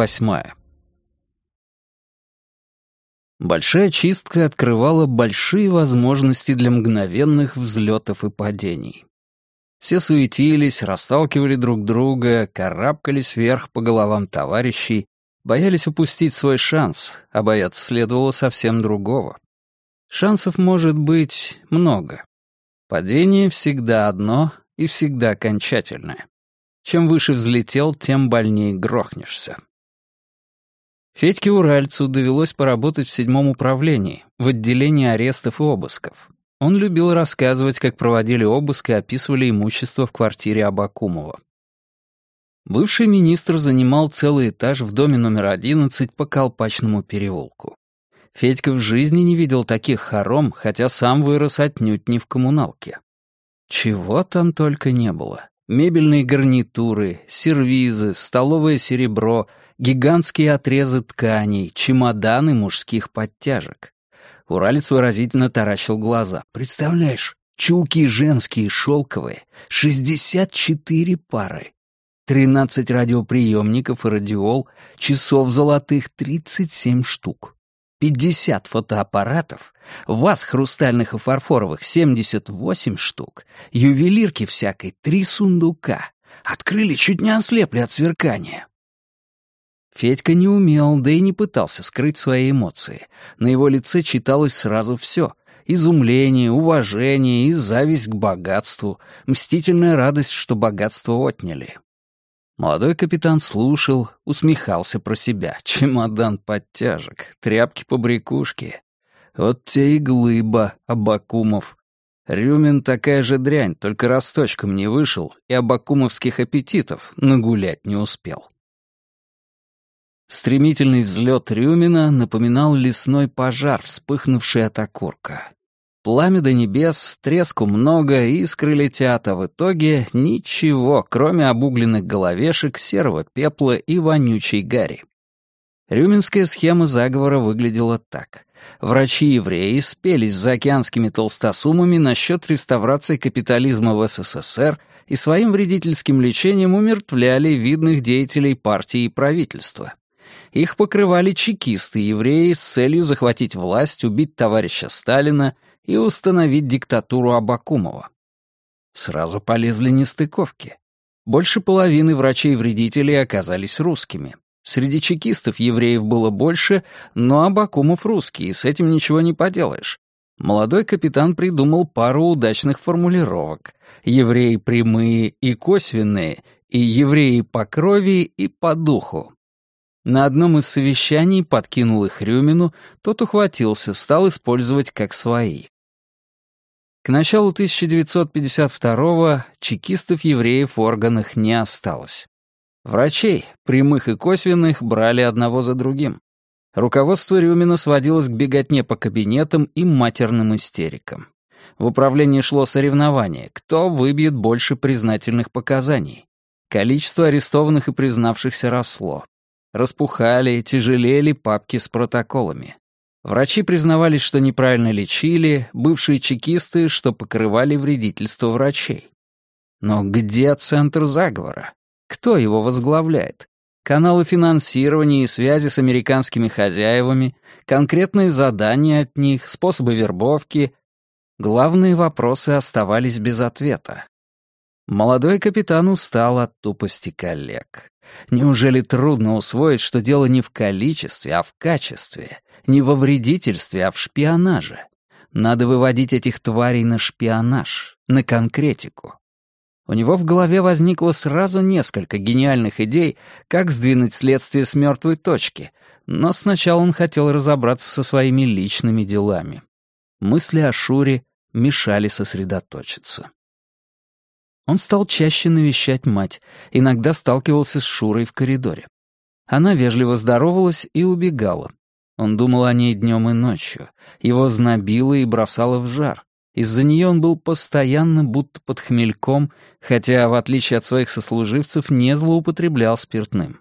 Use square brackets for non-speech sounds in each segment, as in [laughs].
восьмая. Большая чистка открывала большие возможности для мгновенных взлетов и падений. Все суетились, расталкивали друг друга, карабкались вверх по головам товарищей, боялись упустить свой шанс, а бояться следовало совсем другого. Шансов может быть много. Падение всегда одно и всегда окончательное. Чем выше взлетел, тем больнее грохнешься. Федьке Уральцу довелось поработать в седьмом управлении, в отделении арестов и обысков. Он любил рассказывать, как проводили обыск и описывали имущество в квартире Абакумова. Бывший министр занимал целый этаж в доме номер 11 по Колпачному переулку. Федька в жизни не видел таких хором, хотя сам вырос отнюдь не в коммуналке. Чего там только не было. Мебельные гарнитуры, сервизы, столовое серебро, гигантские отрезы тканей, чемоданы мужских подтяжек. Уралец выразительно таращил глаза. «Представляешь, чулки женские шелковые, 64 пары. 13 радиоприемников и радиол, часов золотых 37 штук. 50 фотоаппаратов, ваз хрустальных и фарфоровых 78 штук, ювелирки всякой три сундука. Открыли, чуть не ослепли от сверкания. Федька не умел, да и не пытался скрыть свои эмоции. На его лице читалось сразу все — изумление, уважение и зависть к богатству, мстительная радость, что богатство отняли. Молодой капитан слушал, усмехался про себя. Чемодан подтяжек, тряпки по брякушке. Вот те и глыба, Абакумов. Рюмин такая же дрянь, только росточком не вышел и абакумовских аппетитов нагулять не успел. Стремительный взлет Рюмина напоминал лесной пожар, вспыхнувший от окурка. Пламя до небес, треску много, искры летят, а в итоге ничего, кроме обугленных головешек, серого пепла и вонючей гари. Рюминская схема заговора выглядела так. Врачи-евреи спелись с заокеанскими толстосумами насчет реставрации капитализма в СССР и своим вредительским лечением умертвляли видных деятелей партии и правительства. Их покрывали чекисты-евреи с целью захватить власть, убить товарища Сталина и установить диктатуру Абакумова. Сразу полезли нестыковки. Больше половины врачей-вредителей оказались русскими. Среди чекистов евреев было больше, но Абакумов русский, и с этим ничего не поделаешь. Молодой капитан придумал пару удачных формулировок. Евреи прямые и косвенные, и евреи по крови и по духу. На одном из совещаний подкинул их Рюмину, тот ухватился, стал использовать как свои. К началу 1952-го чекистов-евреев в органах не осталось. Врачей, прямых и косвенных, брали одного за другим. Руководство Рюмина сводилось к беготне по кабинетам и матерным истерикам. В управлении шло соревнование, кто выбьет больше признательных показаний. Количество арестованных и признавшихся росло. Распухали, тяжелели папки с протоколами. Врачи признавались, что неправильно лечили, бывшие чекисты, что покрывали вредительство врачей. Но где центр заговора? Кто его возглавляет? Каналы финансирования и связи с американскими хозяевами, конкретные задания от них, способы вербовки. Главные вопросы оставались без ответа. Молодой капитан устал от тупости коллег. Неужели трудно усвоить, что дело не в количестве, а в качестве, не во вредительстве, а в шпионаже? Надо выводить этих тварей на шпионаж, на конкретику. У него в голове возникло сразу несколько гениальных идей, как сдвинуть следствие с мертвой точки, но сначала он хотел разобраться со своими личными делами. Мысли о Шуре мешали сосредоточиться. Он стал чаще навещать мать, иногда сталкивался с Шурой в коридоре. Она вежливо здоровалась и убегала. Он думал о ней днем и ночью. Его знобило и бросало в жар. Из-за нее он был постоянно будто под хмельком, хотя, в отличие от своих сослуживцев, не злоупотреблял спиртным.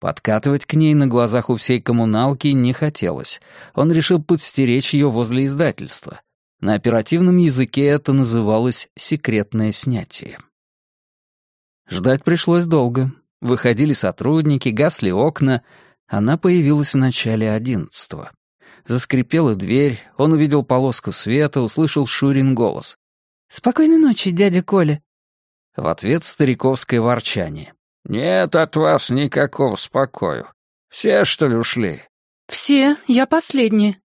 Подкатывать к ней на глазах у всей коммуналки не хотелось. Он решил подстеречь ее возле издательства. На оперативном языке это называлось «секретное снятие». Ждать пришлось долго. Выходили сотрудники, гасли окна. Она появилась в начале одиннадцатого. Заскрипела дверь, он увидел полоску света, услышал Шурин голос. «Спокойной ночи, дядя Коля». В ответ стариковское ворчание. «Нет от вас никакого спокою. Все, что ли, ушли?» «Все, я последняя».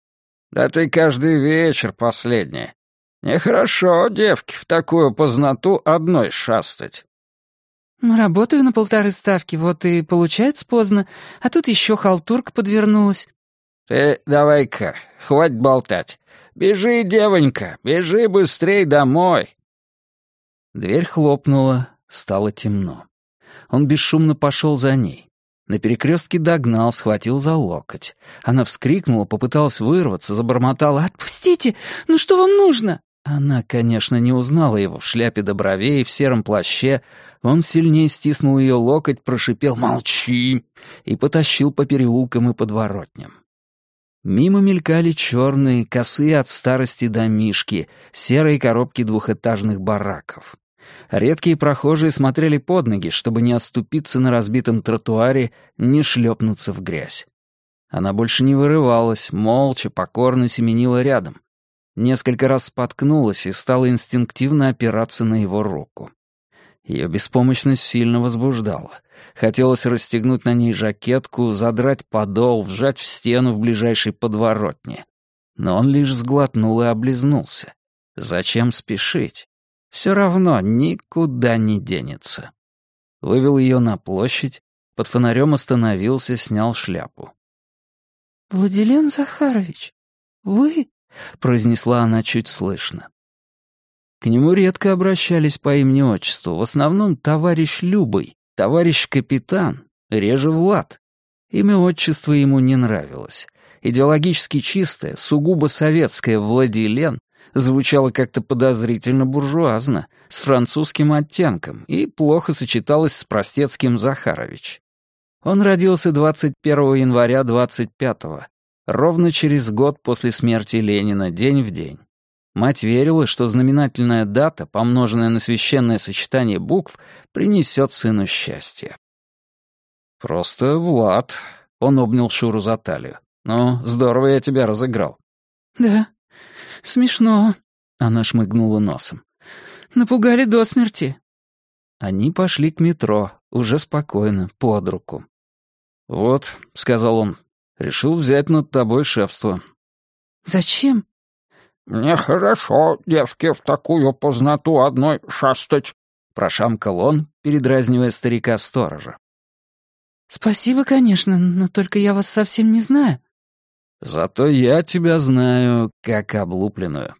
«Да ты каждый вечер последняя. Нехорошо, девки, в такую познату одной шастать». «Работаю на полторы ставки, вот и получается поздно, а тут еще халтурка подвернулась». «Ты давай-ка, хватит болтать. Бежи, девонька, бежи быстрей домой». Дверь хлопнула, стало темно. Он бесшумно пошел за ней. На перекрестке догнал, схватил за локоть. Она вскрикнула, попыталась вырваться, забормотала «Отпустите! Ну что вам нужно?» Она, конечно, не узнала его в шляпе до бровей в сером плаще. Он сильнее стиснул ее локоть, прошипел «Молчи!» и потащил по переулкам и подворотням. Мимо мелькали черные, косые от старости домишки, серые коробки двухэтажных бараков. Редкие прохожие смотрели под ноги, чтобы не оступиться на разбитом тротуаре, не шлепнуться в грязь. Она больше не вырывалась, молча, покорно семенила рядом. Несколько раз споткнулась и стала инстинктивно опираться на его руку. Ее беспомощность сильно возбуждала. Хотелось расстегнуть на ней жакетку, задрать подол, вжать в стену в ближайшей подворотне. Но он лишь сглотнул и облизнулся. Зачем спешить? Все равно никуда не денется. Вывел ее на площадь, под фонарем остановился, снял шляпу. «Владилен Захарович, вы?» — произнесла она чуть слышно. К нему редко обращались по имени-отчеству, в основном товарищ Любый, товарищ капитан, реже Влад. Имя-отчество ему не нравилось. Идеологически чистое, сугубо советское Владилен звучало как-то подозрительно буржуазно, с французским оттенком и плохо сочеталось с простецким Захарович. Он родился 21 января 25-го, ровно через год после смерти Ленина, день в день. Мать верила, что знаменательная дата, помноженная на священное сочетание букв, принесет сыну счастье. «Просто Влад», — он обнял Шуру за талию. «Ну, здорово я тебя разыграл». «Да, смешно», — она шмыгнула носом. «Напугали до смерти». Они пошли к метро, уже спокойно, под руку. «Вот», — сказал он, — «решил взять над тобой шефство». «Зачем?» «Нехорошо, девки, в такую познату одной шастать», — прошамкал он, передразнивая старика-сторожа. «Спасибо, конечно, но только я вас совсем не знаю». «Зато я тебя знаю, как облупленную».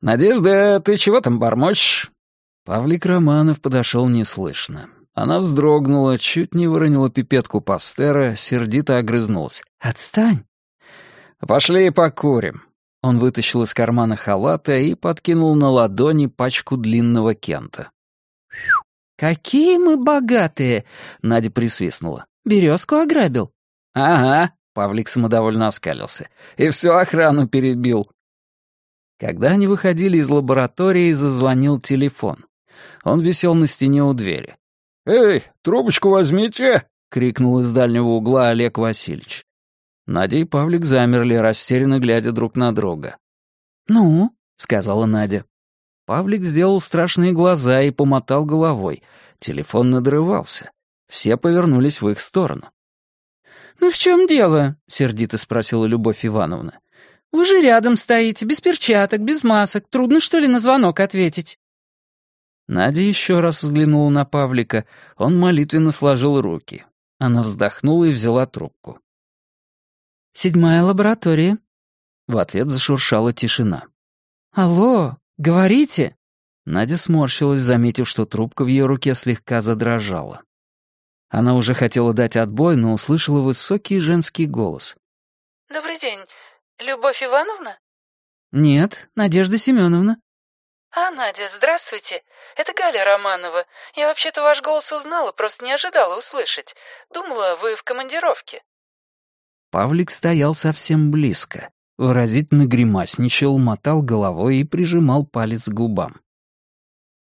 «Надежда, ты чего там бормочешь?» Павлик Романов подошел неслышно. Она вздрогнула, чуть не выронила пипетку пастера, сердито огрызнулась. «Отстань!» «Пошли покурим». Он вытащил из кармана халата и подкинул на ладони пачку длинного кента. «Какие мы богатые!» — Надя присвистнула. «Березку ограбил». «Ага», — Павлик самодовольно оскалился. «И всю охрану перебил. Когда они выходили из лаборатории, зазвонил телефон. Он висел на стене у двери. «Эй, трубочку возьмите!» — крикнул из дальнего угла Олег Васильевич. Надя и Павлик замерли, растерянно глядя друг на друга. «Ну?» — сказала Надя. Павлик сделал страшные глаза и помотал головой. Телефон надрывался. Все повернулись в их сторону. «Ну в чем дело?» — сердито спросила Любовь Ивановна. Вы же рядом стоите, без перчаток, без масок. Трудно, что ли, на звонок ответить?» Надя еще раз взглянула на Павлика. Он молитвенно сложил руки. Она вздохнула и взяла трубку. «Седьмая лаборатория». В ответ зашуршала тишина. «Алло, говорите?» Надя сморщилась, заметив, что трубка в ее руке слегка задрожала. Она уже хотела дать отбой, но услышала высокий женский голос. «Добрый день. Любовь Ивановна? Нет, Надежда Семеновна. «А, Надя, здравствуйте. Это Галя Романова. Я вообще-то ваш голос узнала, просто не ожидала услышать. Думала, вы в командировке». Павлик стоял совсем близко, выразительно гримасничал, мотал головой и прижимал палец к губам.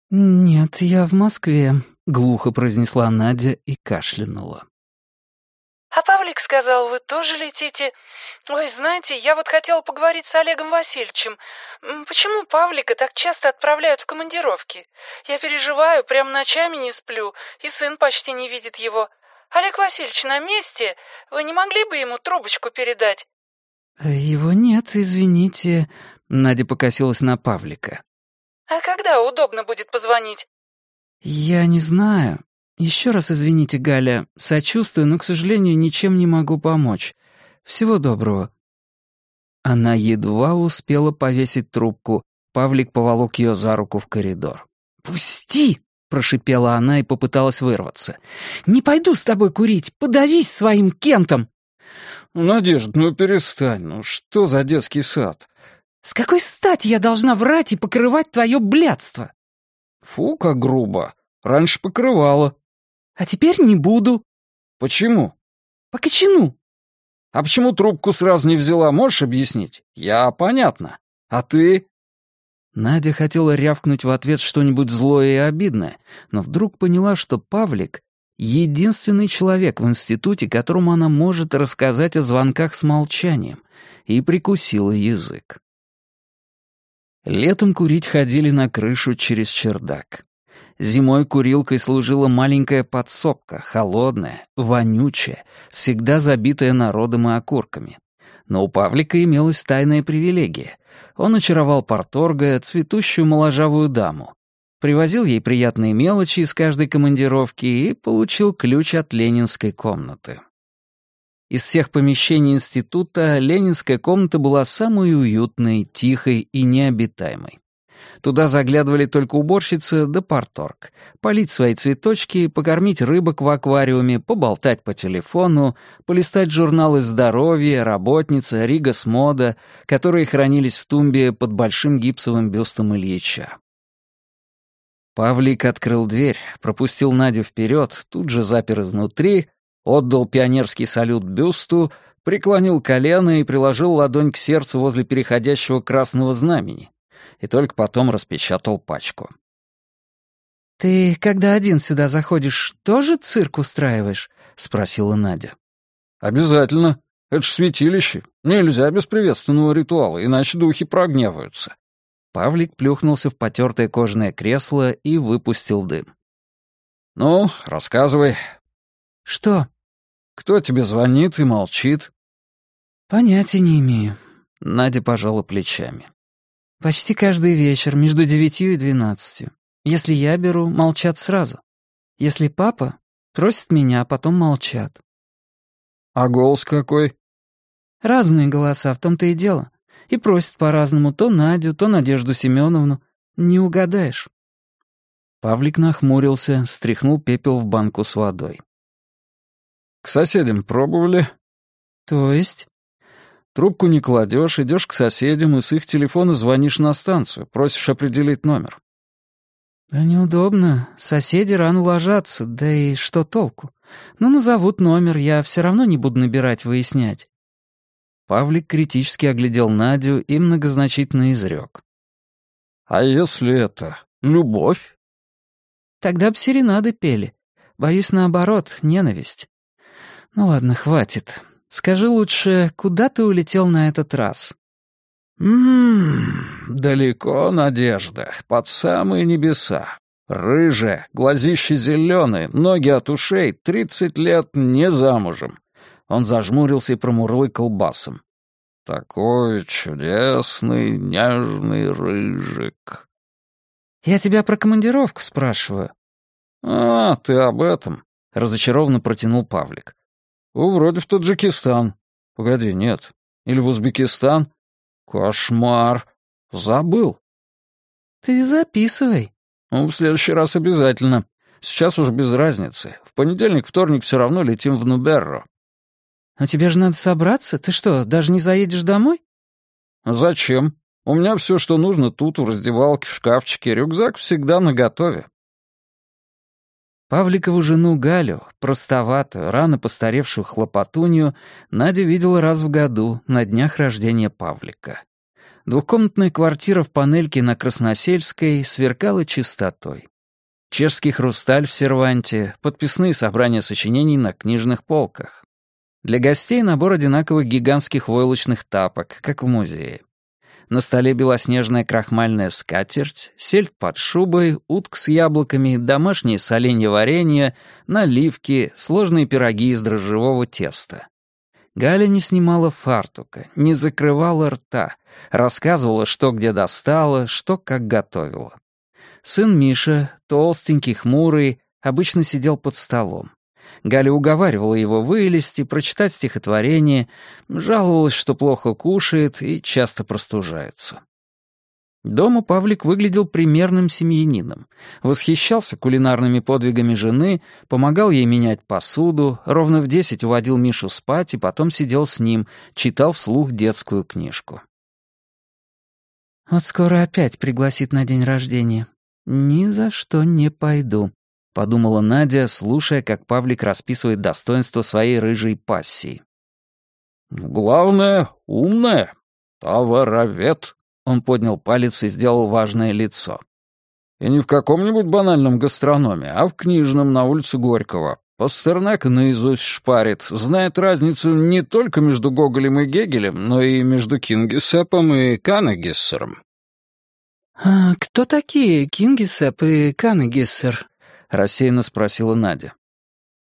«Нет, я в Москве», — глухо произнесла Надя и кашлянула. «А Павлик сказал, вы тоже летите? Ой, знаете, я вот хотела поговорить с Олегом Васильевичем. Почему Павлика так часто отправляют в командировки? Я переживаю, прям ночами не сплю, и сын почти не видит его. Олег Васильевич на месте? Вы не могли бы ему трубочку передать?» «Его нет, извините», — Надя покосилась на Павлика. «А когда удобно будет позвонить?» «Я не знаю. Еще раз извините, Галя. Сочувствую, но, к сожалению, ничем не могу помочь. Всего доброго». Она едва успела повесить трубку. Павлик поволок ее за руку в коридор. «Пусти!» — прошипела она и попыталась вырваться. «Не пойду с тобой курить! Подавись своим кентом!» «Надежда, ну перестань, ну что за детский сад?» «С какой стати я должна врать и покрывать твое блядство?» «Фу, как грубо. Раньше покрывала». «А теперь не буду». «Почему?» «По кочану». «А почему трубку сразу не взяла, можешь объяснить?» «Я, понятно. А ты?» Надя хотела рявкнуть в ответ что-нибудь злое и обидное, но вдруг поняла, что Павлик — единственный человек в институте, которому она может рассказать о звонках с молчанием, и прикусила язык. Летом курить ходили на крышу через чердак. Зимой курилкой служила маленькая подсобка, холодная, вонючая, всегда забитая народом и окурками. Но у Павлика имелась тайная привилегия. Он очаровал порторга, цветущую моложавую даму, привозил ей приятные мелочи из каждой командировки и получил ключ от ленинской комнаты. Из всех помещений института ленинская комната была самой уютной, тихой и необитаемой. Туда заглядывали только уборщица да порторг. Полить свои цветочки, покормить рыбок в аквариуме, поболтать по телефону, полистать журналы здоровья, работница, Ригас Мода, которые хранились в тумбе под большим гипсовым бюстом Ильича. Павлик открыл дверь, пропустил Надю вперед, тут же запер изнутри, отдал пионерский салют бюсту, преклонил колено и приложил ладонь к сердцу возле переходящего красного знамени и только потом распечатал пачку. «Ты, когда один сюда заходишь, тоже цирк устраиваешь?» — спросила Надя. «Обязательно. Это ж святилище. Нельзя без приветственного ритуала, иначе духи прогневаются». Павлик плюхнулся в потертое кожаное кресло и выпустил дым. «Ну, рассказывай». «Что?» «Кто тебе звонит и молчит?» «Понятия не имею». Надя пожала плечами. Почти каждый вечер между девятью и двенадцатью. Если я беру, молчат сразу. Если папа, просит меня, а потом молчат. А голос какой? Разные голоса, в том-то и дело. И просят по-разному то Надю, то Надежду Семеновну. Не угадаешь. Павлик нахмурился, стряхнул пепел в банку с водой. «К соседям пробовали?» «То есть?» Трубку не кладешь, идешь к соседям и с их телефона звонишь на станцию, просишь определить номер. Да неудобно. Соседи рано ложатся, да и что толку? Ну, назовут номер, я все равно не буду набирать, выяснять. Павлик критически оглядел Надю и многозначительно изрек. «А если это любовь?» «Тогда б серенады пели. Боюсь, наоборот, ненависть. Ну ладно, хватит. Скажи лучше, куда ты улетел на этот раз?» «Ммм, далеко, Надежда, под самые небеса. Рыжая, глазище зеленые, ноги от ушей, тридцать лет не замужем». Он зажмурился и промурлыкал басом. «Такой чудесный, нежный рыжик». «Я тебя про командировку спрашиваю». «А, ты об этом», — разочарованно протянул Павлик. «О, вроде в Таджикистан. Погоди, нет. Или в Узбекистан? Кошмар. Забыл». «Ты записывай». «Ну, в следующий раз обязательно. Сейчас уж без разницы. В понедельник, вторник все равно летим в Нуберро». «Но тебе же надо собраться. Ты что, даже не заедешь домой?» «Зачем? У меня все, что нужно, тут, в раздевалке, в шкафчике. Рюкзак всегда наготове. Павликову жену Галю, простоватую, рано постаревшую хлопотунью, Надя видела раз в году, на днях рождения Павлика. Двухкомнатная квартира в панельке на Красносельской сверкала чистотой. Чешский хрусталь в серванте, подписные собрания сочинений на книжных полках. Для гостей набор одинаковых гигантских войлочных тапок, как в музее. На столе белоснежная крахмальная скатерть, сельдь под шубой, утка с яблоками, домашние соленья варенье, наливки, сложные пироги из дрожжевого теста. Галя не снимала фартука, не закрывала рта, рассказывала, что где достала, что как готовила. Сын Миша, толстенький, хмурый, обычно сидел под столом. Галя уговаривала его вылезти, прочитать стихотворение, жаловалась, что плохо кушает и часто простужается. Дома Павлик выглядел примерным семьянином, восхищался кулинарными подвигами жены, помогал ей менять посуду, ровно в десять уводил Мишу спать и потом сидел с ним, читал вслух детскую книжку. «Вот скоро опять пригласит на день рождения. Ни за что не пойду», — подумала Надя, слушая, как Павлик расписывает достоинство своей рыжей пассии. «Главное — умная, товаровед», — он поднял палец и сделал важное лицо. «И не в каком-нибудь банальном гастрономе, а в книжном на улице Горького. Пастернак наизусть шпарит, знает разницу не только между Гоголем и Гегелем, но и между Кингисеппом и Канегиссером». «А кто такие Кингисепп и Канегиссер?» — рассеянно спросила Надя.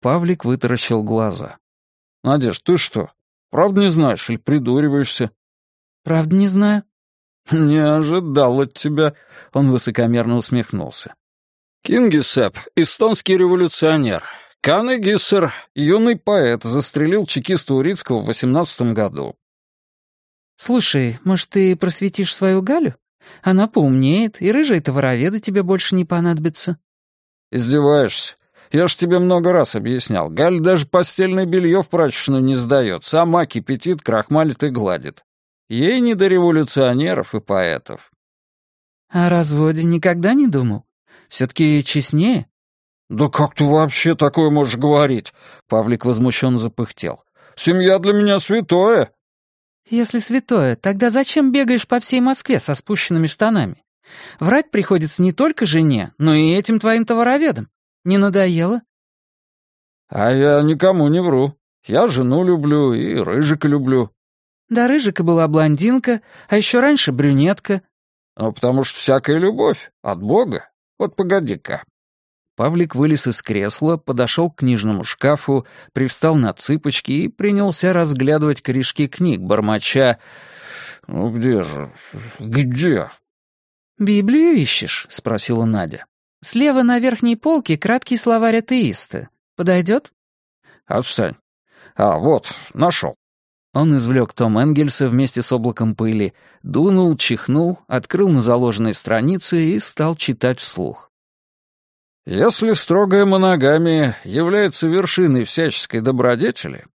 Павлик вытаращил глаза. «Надеж, ты что, правда не знаешь или придуриваешься?» «Правда не знаю». [laughs] «Не ожидал от тебя», — он высокомерно усмехнулся. «Кингисепп — эстонский революционер. Кане Гиссер — юный поэт, застрелил чекиста Урицкого в восемнадцатом году». «Слушай, может, ты просветишь свою Галю? Она поумнеет, и рыжая-то вороведа тебе больше не понадобится». «Издеваешься? Я ж тебе много раз объяснял. Галь даже постельное белье в прачечную не сдает. Сама кипятит, крахмалит и гладит. Ей не до революционеров и поэтов». «О разводе никогда не думал? Все-таки честнее?» «Да как ты вообще такое можешь говорить?» Павлик возмущенно запыхтел. «Семья для меня святое». «Если святое, тогда зачем бегаешь по всей Москве со спущенными штанами? Врать приходится не только жене, но и этим твоим товароведам. Не надоело?» «А я никому не вру. Я жену люблю и Рыжика люблю». «Да Рыжика была блондинка, а еще раньше брюнетка». «Ну, потому что всякая любовь от Бога. Вот погоди-ка». Павлик вылез из кресла, подошел к книжному шкафу, привстал на цыпочки и принялся разглядывать корешки книг, бормоча «Ну где же? Где?» «Библию ищешь?» — спросила Надя. «Слева на верхней полке краткий словарь атеиста. Подойдет?» «Отстань. А, вот, нашел». Он извлек том Энгельса вместе с облаком пыли, дунул, чихнул, открыл на заложенной странице и стал читать вслух. «Если строгая моногамия является вершиной всяческой добродетели,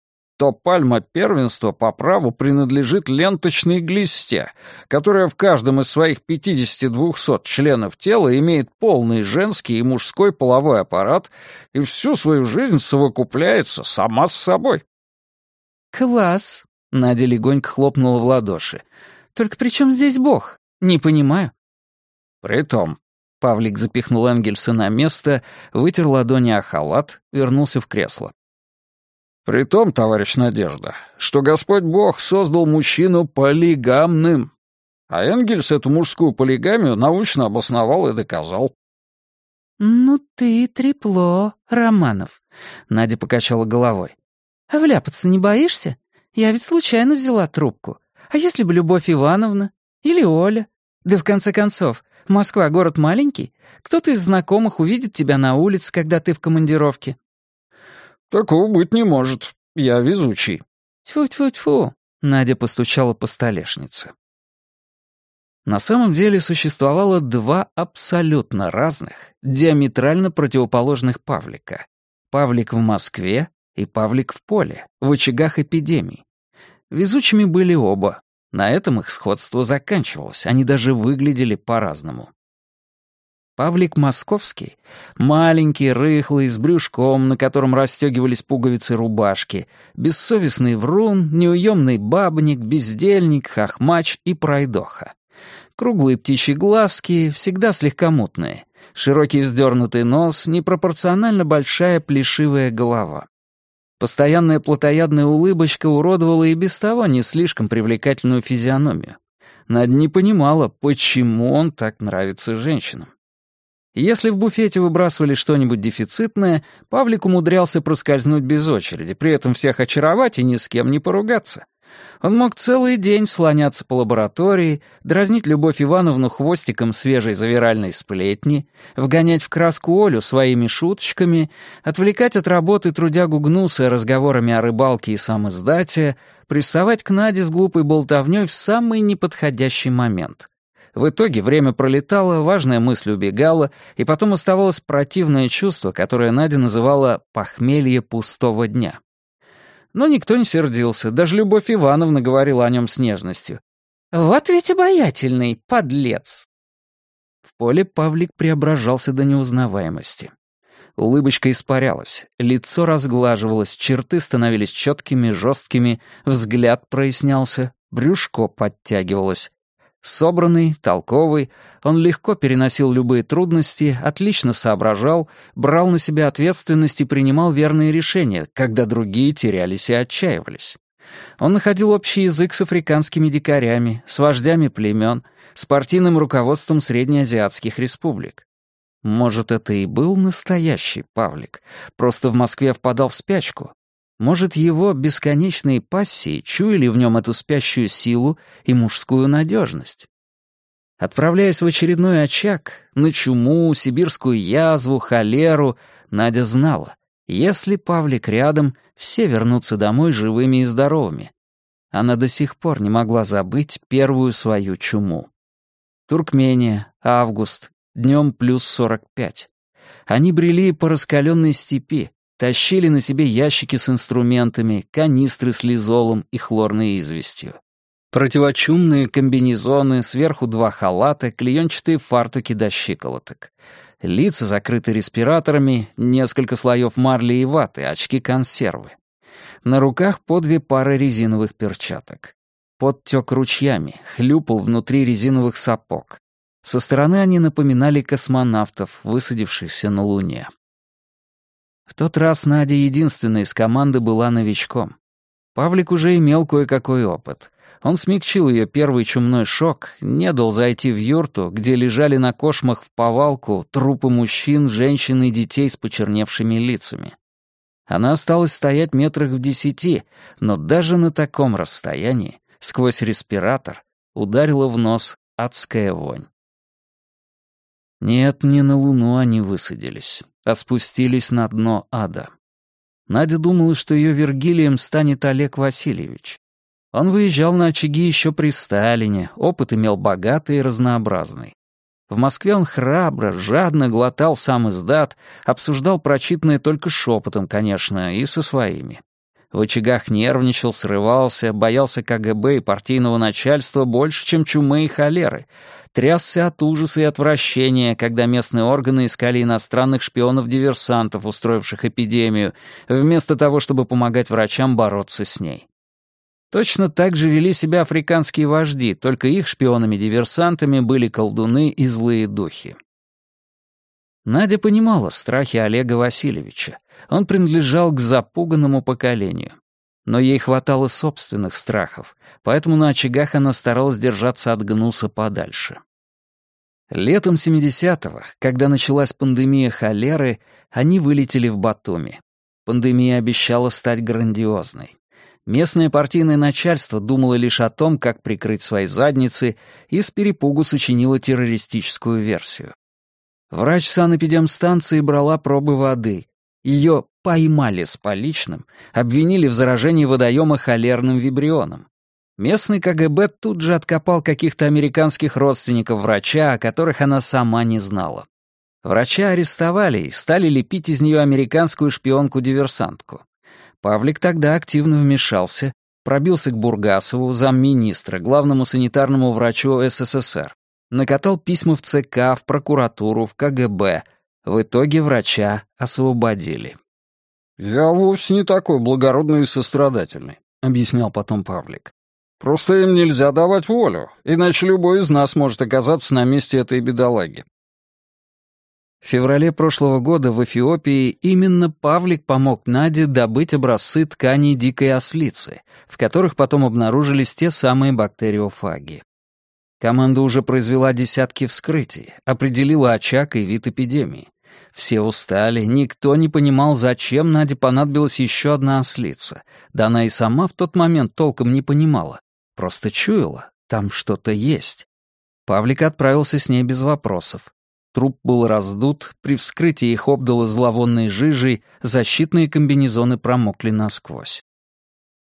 то пальма первенства по праву принадлежит ленточной глисте, которая в каждом из своих 50-200 членов тела имеет полный женский и мужской половой аппарат и всю свою жизнь совокупляется сама с собой. «Класс!» — Надя легонько хлопнула в ладоши. «Только при чем здесь Бог? Не понимаю». «Притом...» — Павлик запихнул Энгельса на место, вытер ладони о халат, вернулся в кресло. При том, товарищ Надежда, что Господь Бог создал мужчину полигамным, а Энгельс эту мужскую полигамию научно обосновал и доказал. «Ну ты трепло, Романов», — Надя покачала головой. «А вляпаться не боишься? Я ведь случайно взяла трубку. А если бы Любовь Ивановна? Или Оля? Да в конце концов, Москва — город маленький. Кто-то из знакомых увидит тебя на улице, когда ты в командировке. «Такого быть не может. Я везучий». «Тьфу-тьфу-тьфу», — Надя постучала по столешнице. На самом деле существовало два абсолютно разных, диаметрально противоположных Павлика. Павлик в Москве и Павлик в поле, в очагах эпидемий. Везучими были оба. На этом их сходство заканчивалось, они даже выглядели по-разному. Павлик Московский, маленький, рыхлый, с брюшком, на котором расстегивались пуговицы рубашки, бессовестный врун, неуемный бабник, бездельник, хохмач и пройдоха. Круглые птичьи глазки, всегда слегка мутные, широкий вздернутый нос, непропорционально большая плешивая голова. Постоянная плотоядная улыбочка уродовала и без того не слишком привлекательную физиономию. Надя не понимала, почему он так нравится женщинам. Если в буфете выбрасывали что-нибудь дефицитное, Павлик умудрялся проскользнуть без очереди, при этом всех очаровать и ни с кем не поругаться. Он мог целый день слоняться по лаборатории, дразнить Любовь Ивановну хвостиком свежей завиральной сплетни, вгонять в краску Олю своими шуточками, отвлекать от работы трудягу Гнуса разговорами о рыбалке и самоиздате, приставать к Наде с глупой болтовнёй в самый неподходящий момент. В итоге время пролетало, важная мысль убегала, и потом оставалось противное чувство, которое Надя называла «похмелье пустого дня». Но никто не сердился, даже Любовь Ивановна говорила о нем с нежностью. «Вот ведь обаятельный, подлец!» В поле Павлик преображался до неузнаваемости. Улыбочка испарялась, лицо разглаживалось, черты становились четкими, жесткими, взгляд прояснялся, брюшко подтягивалось. Собранный, толковый, он легко переносил любые трудности, отлично соображал, брал на себя ответственность и принимал верные решения, когда другие терялись и отчаивались. Он находил общий язык с африканскими дикарями, с вождями племен, с партийным руководством среднеазиатских республик. Может, это и был настоящий Павлик, просто в Москве впадал в спячку, может, его бесконечные пассии чуяли в нем эту спящую силу и мужскую надежность? Отправляясь в очередной очаг, на чуму, сибирскую язву, холеру, Надя знала, если Павлик рядом, все вернутся домой живыми и здоровыми. Она до сих пор не могла забыть первую свою чуму. Туркмения, август, днем плюс сорок пять. Они брели по раскаленной степи, тащили на себе ящики с инструментами, канистры с лизолом и хлорной известью. Противочумные комбинезоны, сверху два халата, клеенчатые фартуки до щиколоток. Лица закрыты респираторами, несколько слоев марли и ваты, очки-консервы. На руках по две пары резиновых перчаток. Пот тек ручьями, хлюпал внутри резиновых сапог. Со стороны они напоминали космонавтов, высадившихся на Луне. В тот раз Надя единственная из команды была новичком. Павлик уже имел кое-какой опыт. Он смягчил ее первый чумной шок, не дал зайти в юрту, где лежали на кошмах в повалку трупы мужчин, женщин и детей с почерневшими лицами. Она осталась стоять метрах в десяти, но даже на таком расстоянии, сквозь респиратор, ударила в нос адская вонь. Нет, не на Луну они высадились а спустились на дно ада. Надя думала, что ее Вергилием станет Олег Васильевич. Он выезжал на очаги еще при Сталине, опыт имел богатый и разнообразный. В Москве он храбро, жадно глотал сам издат, обсуждал прочитанное только шепотом, конечно, и со своими. В очагах нервничал, срывался, боялся КГБ и партийного начальства больше, чем чумы и холеры, трясся от ужаса и отвращения, когда местные органы искали иностранных шпионов-диверсантов, устроивших эпидемию, вместо того, чтобы помогать врачам бороться с ней. Точно так же вели себя африканские вожди, только их шпионами-диверсантами были колдуны и злые духи. Надя понимала страхи Олега Васильевича. Он принадлежал к запуганному поколению. Но ей хватало собственных страхов, поэтому на очагах она старалась держаться от гнуса подальше. Летом 70-го, когда началась пандемия холеры, они вылетели в Батуми. Пандемия обещала стать грандиозной. Местное партийное начальство думало лишь о том, как прикрыть свои задницы, и с перепугу сочинило террористическую версию. Врач санэпидемстанции брала пробы воды, ее поймали с поличным, обвинили в заражении водоема холерным вибрионом. Местный КГБ тут же откопал каких-то американских родственников врача, о которых она сама не знала. Врача арестовали и стали лепить из нее американскую шпионку-диверсантку. Павлик тогда активно вмешался, пробился к Бургасову, замминистра, главному санитарному врачу СССР, накатал письма в ЦК, в прокуратуру, в КГБ. В итоге врача освободили. «Я вовсе не такой благородный и сострадательный», — объяснял потом Павлик. «Просто им нельзя давать волю, иначе любой из нас может оказаться на месте этой бедолаги. В феврале прошлого года в Эфиопии именно Павлик помог Наде добыть образцы тканей дикой ослицы, в которых потом обнаружились те самые бактериофаги. Команда уже произвела десятки вскрытий, определила очаг и вид эпидемии. Все устали, никто не понимал, зачем Наде понадобилась еще одна ослица. Да она и сама в тот момент толком не понимала. Просто чуяла, там что-то есть. Павлик отправился с ней без вопросов. Труп был раздут, при вскрытии их обдало зловонной жижей, защитные комбинезоны промокли насквозь.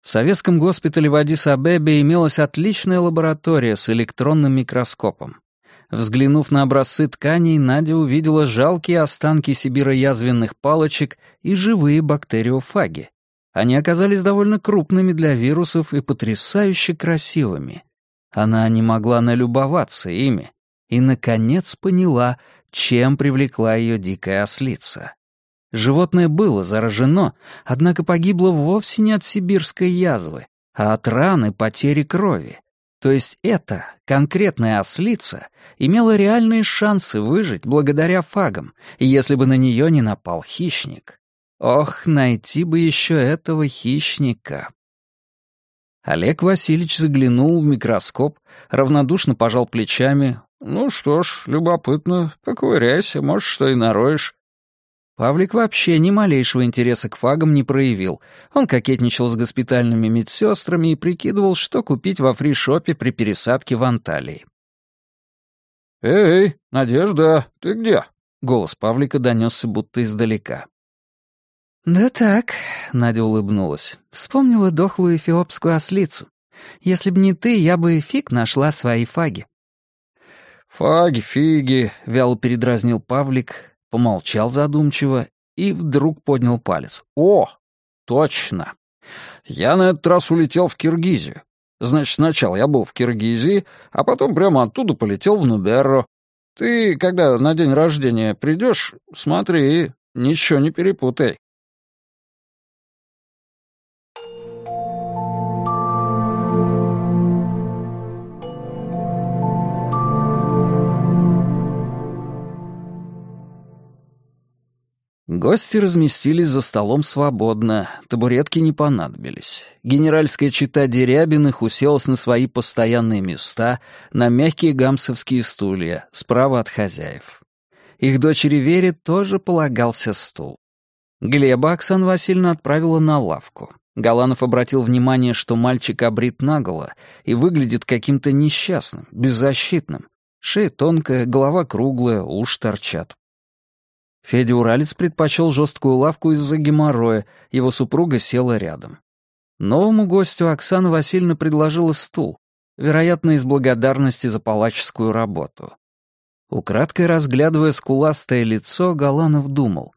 В советском госпитале в Адис-Абебе имелась отличная лаборатория с электронным микроскопом. Взглянув на образцы тканей, Надя увидела жалкие останки сибироязвенных палочек и живые бактериофаги. Они оказались довольно крупными для вирусов и потрясающе красивыми. Она не могла налюбоваться ими и, наконец, поняла, чем привлекла ее дикая ослица. Животное было заражено, однако погибло вовсе не от сибирской язвы, а от раны потери крови. То есть эта конкретная ослица имела реальные шансы выжить благодаря фагам, если бы на нее не напал хищник. Ох, найти бы еще этого хищника. Олег Васильевич заглянул в микроскоп, равнодушно пожал плечами, «Ну что ж, любопытно. Поковыряйся, может, что и нароешь». Павлик вообще ни малейшего интереса к фагам не проявил. Он кокетничал с госпитальными медсестрами и прикидывал, что купить во фришопе при пересадке в Анталии. «Эй, Надежда, ты где?» — голос Павлика донесся будто издалека. «Да так», — Надя улыбнулась, — вспомнила дохлую эфиопскую ослицу. «Если б не ты, я бы фиг нашла свои фаги». «Фаги, фиги», — вяло передразнил Павлик, помолчал задумчиво и вдруг поднял палец. «О, точно! Я на этот раз улетел в Киргизию. Значит, сначала я был в Киргизии, а потом прямо оттуда полетел в Нуберро. Ты, когда на день рождения придешь, смотри, ничего не перепутай. Гости разместились за столом свободно, табуретки не понадобились. Генеральская чита Дерябиных уселась на свои постоянные места, на мягкие гамсовские стулья, справа от хозяев. Их дочери Вере тоже полагался стул. Глеба Оксана Васильевна отправила на лавку. Галанов обратил внимание, что мальчик обрит наголо и выглядит каким-то несчастным, беззащитным. Шея тонкая, голова круглая, уши торчат. Федя Уралец предпочел жесткую лавку из-за геморроя, его супруга села рядом. Новому гостю Оксана Васильевна предложила стул, вероятно, из благодарности за палаческую работу. Украдкой разглядывая скуластое лицо, Галанов думал.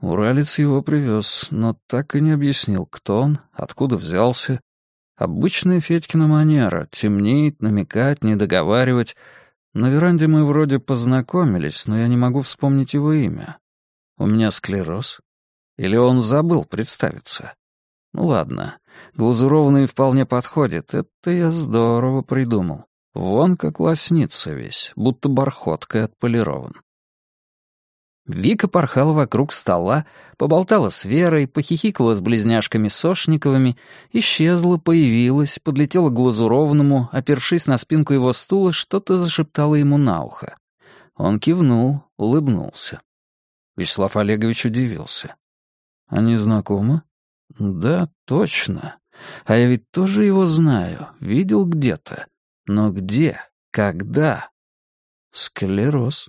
Уралец его привез, но так и не объяснил, кто он, откуда взялся. Обычная Федькина манера — темнить, намекать, не договаривать — на веранде мы вроде познакомились, но я не могу вспомнить его имя. У меня склероз? Или он забыл представиться? Ну ладно, глазурованный вполне подходит. Это я здорово придумал. Вон как лоснится весь, будто бархоткой отполирован. Вика порхала вокруг стола, поболтала с Верой, похихикала с близняшками Сошниковыми, исчезла, появилась, подлетела к глазурованному, опершись на спинку его стула, что-то зашептала ему на ухо. Он кивнул, улыбнулся. Вячеслав Олегович удивился. «Они знакомы?» «Да, точно. А я ведь тоже его знаю, видел где-то. Но где? Когда?» «Склероз»,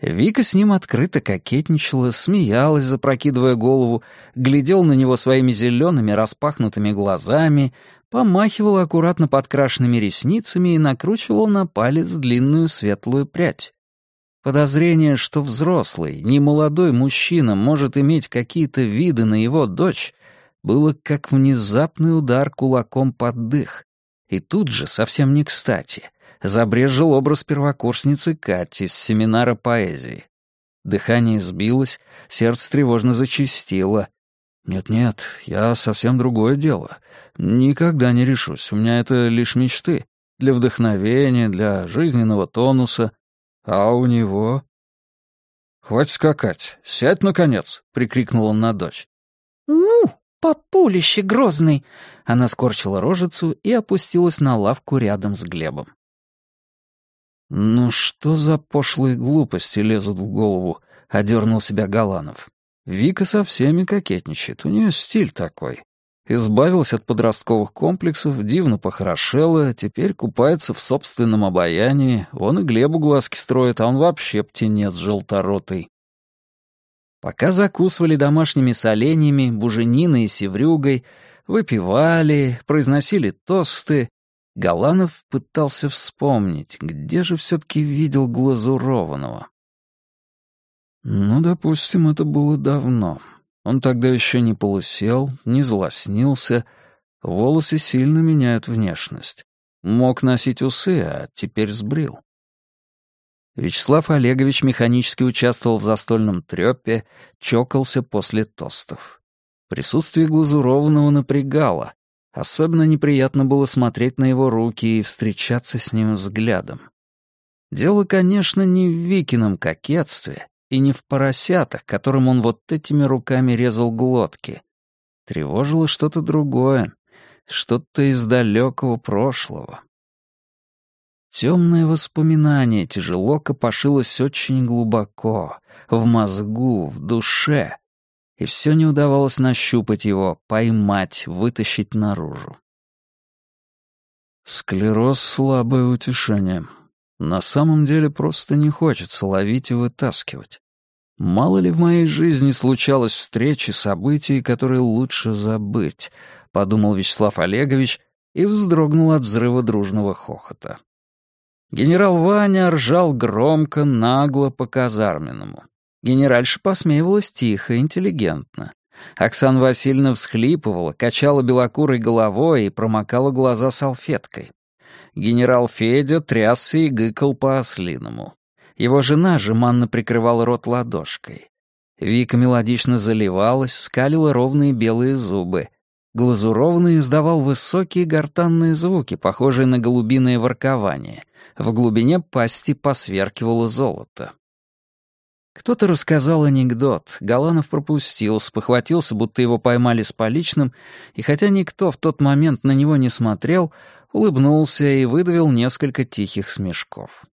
Вика с ним открыто кокетничала, смеялась, запрокидывая голову, глядел на него своими зелеными распахнутыми глазами, помахивала аккуратно подкрашенными ресницами и накручивала на палец длинную светлую прядь. Подозрение, что взрослый, немолодой мужчина может иметь какие-то виды на его дочь, было как внезапный удар кулаком под дых. И тут же, совсем не кстати, забрежил образ первокурсницы Кати с семинара поэзии. Дыхание сбилось, сердце тревожно зачастило. «Нет-нет, я совсем другое дело. Никогда не решусь, у меня это лишь мечты. Для вдохновения, для жизненного тонуса. А у него...» «Хватит скакать, сядь, наконец!» — прикрикнул он на дочь. «У, папулище грозный!» Она скорчила рожицу и опустилась на лавку рядом с Глебом. «Ну что за пошлые глупости лезут в голову?» — одернул себя Галанов. «Вика со всеми кокетничает, у нее стиль такой. Избавилась от подростковых комплексов, дивно похорошела, теперь купается в собственном обаянии, он и Глебу глазки строит, а он вообще птенец желторотый». Пока закусывали домашними соленьями, бужениной и севрюгой, выпивали, произносили тосты, Галанов пытался вспомнить, где же все-таки видел глазурованного. Ну, допустим, это было давно. Он тогда еще не полысел, не злоснился. Волосы сильно меняют внешность. Мог носить усы, а теперь сбрил. Вячеслав Олегович механически участвовал в застольном трёпе, чокался после тостов. Присутствие глазурованного напрягало, Особенно неприятно было смотреть на его руки и встречаться с ним взглядом. Дело, конечно, не в Викином кокетстве и не в поросятах, которым он вот этими руками резал глотки. Тревожило что-то другое, что-то из далекого прошлого. Темное воспоминание тяжело копошилось очень глубоко, в мозгу, в душе, и все не удавалось нащупать его, поймать, вытащить наружу. Склероз — слабое утешение. На самом деле просто не хочется ловить и вытаскивать. Мало ли в моей жизни случалось встречи, событий, которые лучше забыть, подумал Вячеслав Олегович и вздрогнул от взрыва дружного хохота. Генерал Ваня ржал громко, нагло, по-казарменному. Генеральша посмеивалась тихо, интеллигентно. Оксана Васильевна всхлипывала, качала белокурой головой и промокала глаза салфеткой. Генерал Федя трясся и гыкал по-ослиному. Его жена жеманно прикрывала рот ладошкой. Вика мелодично заливалась, скалила ровные белые зубы. Глазурованный издавал высокие гортанные звуки, похожие на голубиное воркование. В глубине пасти посверкивало золото. Кто-то рассказал анекдот, Галанов пропустил, спохватился, будто его поймали с поличным, и хотя никто в тот момент на него не смотрел, улыбнулся и выдавил несколько тихих смешков.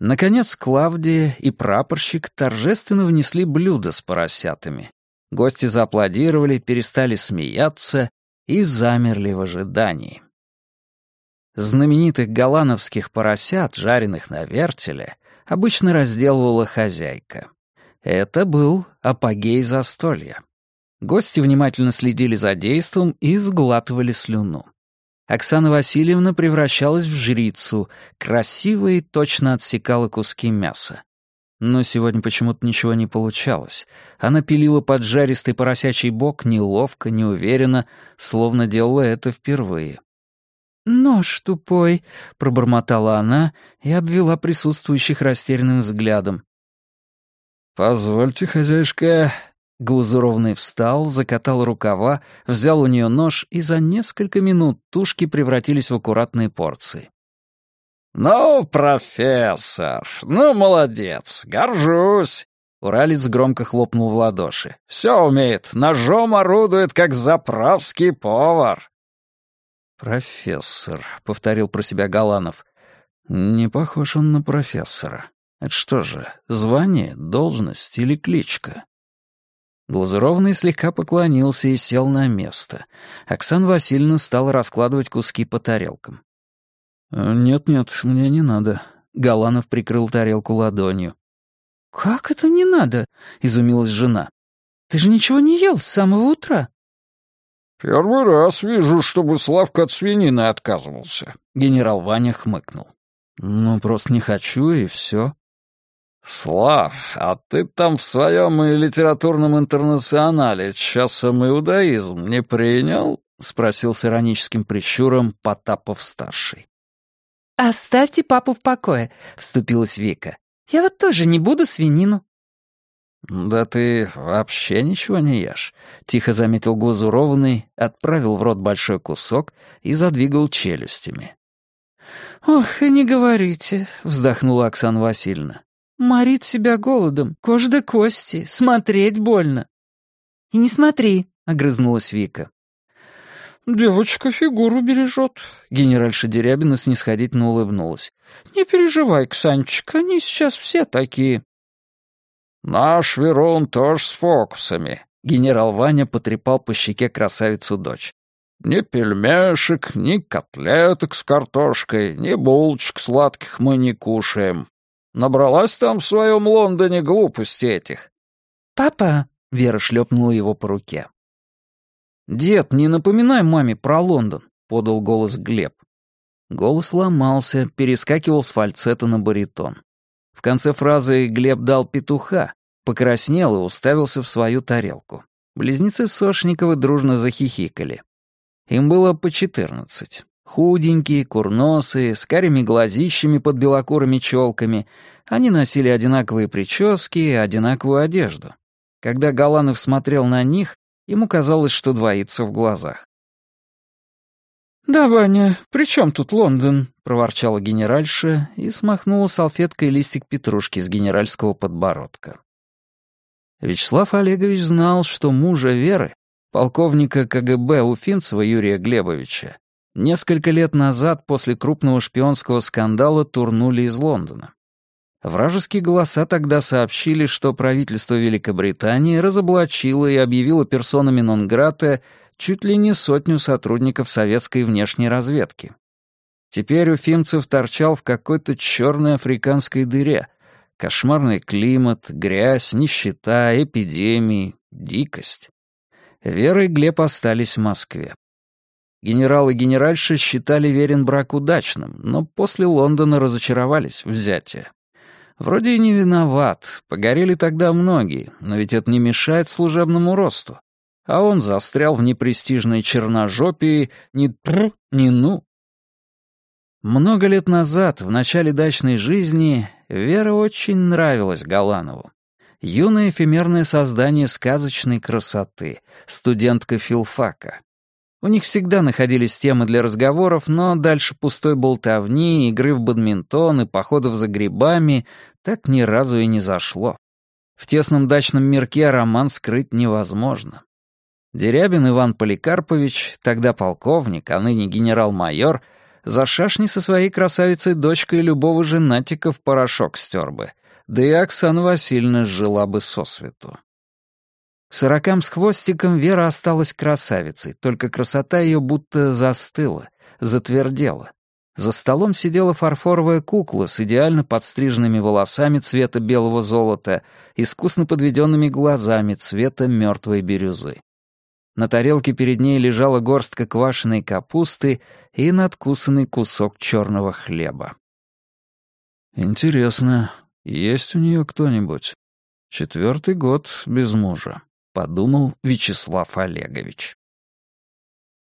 Наконец Клавдия и прапорщик торжественно внесли блюдо с поросятами. Гости зааплодировали, перестали смеяться и замерли в ожидании. Знаменитых голановских поросят, жареных на вертеле, обычно разделывала хозяйка. Это был апогей застолья. Гости внимательно следили за действом и сглатывали слюну. Оксана Васильевна превращалась в жрицу, красиво и точно отсекала куски мяса. Но сегодня почему-то ничего не получалось. Она пилила поджаристый поросячий бок неловко, неуверенно, словно делала это впервые. «Нож тупой», — пробормотала она и обвела присутствующих растерянным взглядом. «Позвольте, хозяюшка...» Глазурованный встал, закатал рукава, взял у нее нож, и за несколько минут тушки превратились в аккуратные порции. «Ну, профессор, ну, молодец, горжусь!» Уралец громко хлопнул в ладоши. «Все умеет, ножом орудует, как заправский повар!» «Профессор», — повторил про себя Галанов. «Не похож он на профессора. Это что же, звание, должность или кличка?» Глазурованный слегка поклонился и сел на место. Оксана Васильевна стала раскладывать куски по тарелкам. «Нет-нет, мне не надо». Галанов прикрыл тарелку ладонью. «Как это не надо?» — изумилась жена. «Ты же ничего не ел с самого утра». «Первый раз вижу, чтобы Славка от свинины отказывался», — генерал Ваня хмыкнул. «Ну, просто не хочу, и все». «Слав, а ты там в своем и литературном интернационале часом иудаизм не принял?» — спросил с ироническим прищуром Потапов-старший. «Оставьте папу в покое», — вступилась Вика. «Я вот тоже не буду свинину». «Да ты вообще ничего не ешь», — тихо заметил глазурованный, отправил в рот большой кусок и задвигал челюстями. «Ох, и не говорите», — вздохнула Оксана Васильевна. Морит себя голодом, кожа до кости, смотреть больно. И не смотри, огрызнулась Вика. «Девочка фигуру бережет», — генеральша Дерябина снисходительно улыбнулась. «Не переживай, Ксанчик, они сейчас все такие». «Наш Верун тоже с фокусами», — генерал Ваня потрепал по щеке красавицу дочь. «Ни пельмешек, ни котлеток с картошкой, ни булочек сладких мы не кушаем. Набралась там в своем Лондоне глупости этих». «Папа!» — Вера шлепнула его по руке. «Дед, не напоминай маме про Лондон», — подал голос Глеб. Голос ломался, перескакивал с фальцета на баритон. В конце фразы Глеб дал петуха, покраснел и уставился в свою тарелку. Близнецы Сошниковы дружно захихикали. Им было по четырнадцать. Худенькие, курносые, с карими глазищами под белокурыми челками, они носили одинаковые прически и одинаковую одежду. Когда Галанов смотрел на них, ему казалось, что двоится в глазах. «Да, Ваня, при чем тут Лондон?» — проворчала генеральша и смахнула салфеткой листик петрушки с генеральского подбородка. Вячеслав Олегович знал, что мужа Веры, полковника КГБ Уфимцева Юрия Глебовича, Несколько лет назад, после крупного шпионского скандала, турнули из Лондона. Вражеские голоса тогда сообщили, что правительство Великобритании разоблачило и объявило персонами нон-грата чуть ли не сотню сотрудников советской внешней разведки. Теперь Уфимцев торчал в какой-то черной африканской дыре. Кошмарный климат, грязь, нищета, эпидемии, дикость. Вера и Глеб остались в Москве. Генерал и генеральша считали верен брак удачным, но после Лондона разочаровались в взятие. Вроде и не виноват, погорели тогда многие, но ведь это не мешает служебному росту. А он застрял в непрестижной черножопии ни тр, ни ну. Много лет назад, в начале дачной жизни, Вера очень нравилась Галанову. Юное эфемерное создание сказочной красоты, студентка филфака. У них всегда находились темы для разговоров, но дальше пустой болтовни, игры в бадминтон и походов за грибами так ни разу и не зашло. В тесном дачном мирке роман скрыть невозможно. Дерябин Иван Поликарпович, тогда полковник, а ныне генерал-майор, за шашни со своей красавицей-дочкой любого женатика в порошок стер бы, да и Оксана Васильевна жила бы сосвету. Сорокам с хвостиком Вера осталась красавицей, только красота ее будто застыла, затвердела. За столом сидела фарфоровая кукла с идеально подстриженными волосами цвета белого золота, искусно подведенными глазами цвета мертвой бирюзы. На тарелке перед ней лежала горстка квашеной капусты и надкусанный кусок черного хлеба. «Интересно, есть у нее кто-нибудь? Четвертый год без мужа» подумал Вячеслав Олегович.